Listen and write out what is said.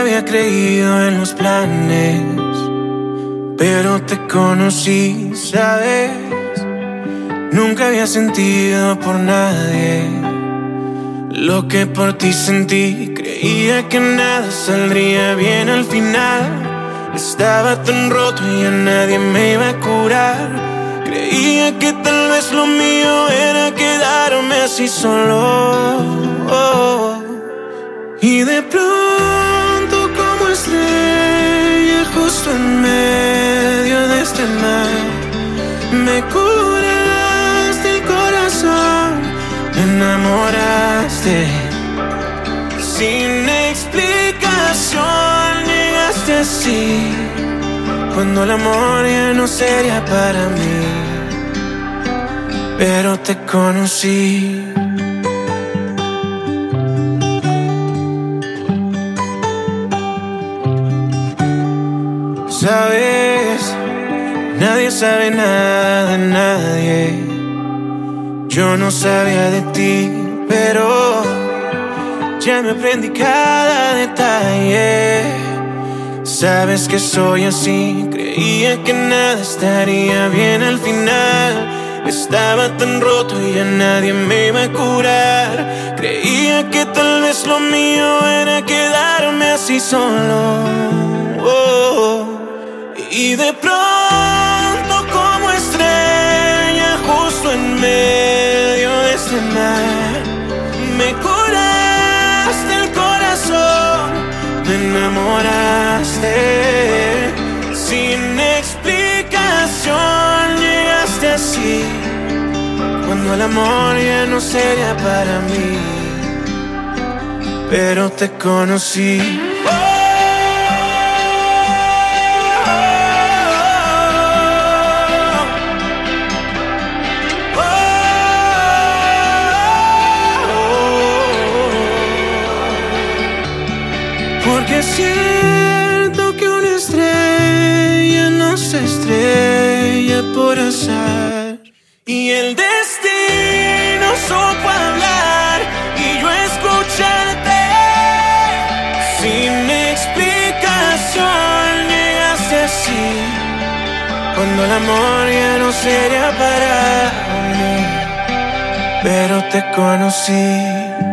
había creído en los planes, pero te conocí, ¿sabes? Nunca había sentido por nadie lo que por ti sentí. Creía que nada saldría bien al final. Estaba tan roto y a nadie me iba a curar. Creía que tal vez lo mío era quedarme así solo. Y de pronto como estrella justo en medio de este mar, me curaste el corazón, me enamoraste. Sin explicación llegaste así, cuando el amor ya no sería para mí, pero te conocí. Sabes, nadie sabe nada de nadie. Yo no sabía de ti, pero ya me aprendí cada detalle. Sabes que soy así, creía que nada estaría bien al final. Estaba tan roto y a nadie me iba a curar. Creía que tal vez lo mío era quedarme así solo. Oh. Y de pronto como estrella justo en medio de este mar, me curaste el corazón, me enamoraste. Sin explicación llegaste así, cuando el amor ya no sería para mí, pero te conocí. Porque siento que una estrella no se estrella por azar. Y el destino supo hablar y yo escucharte. Sin explicación llegaste así. Cuando el amor ya no sería para mí. Pero te conocí.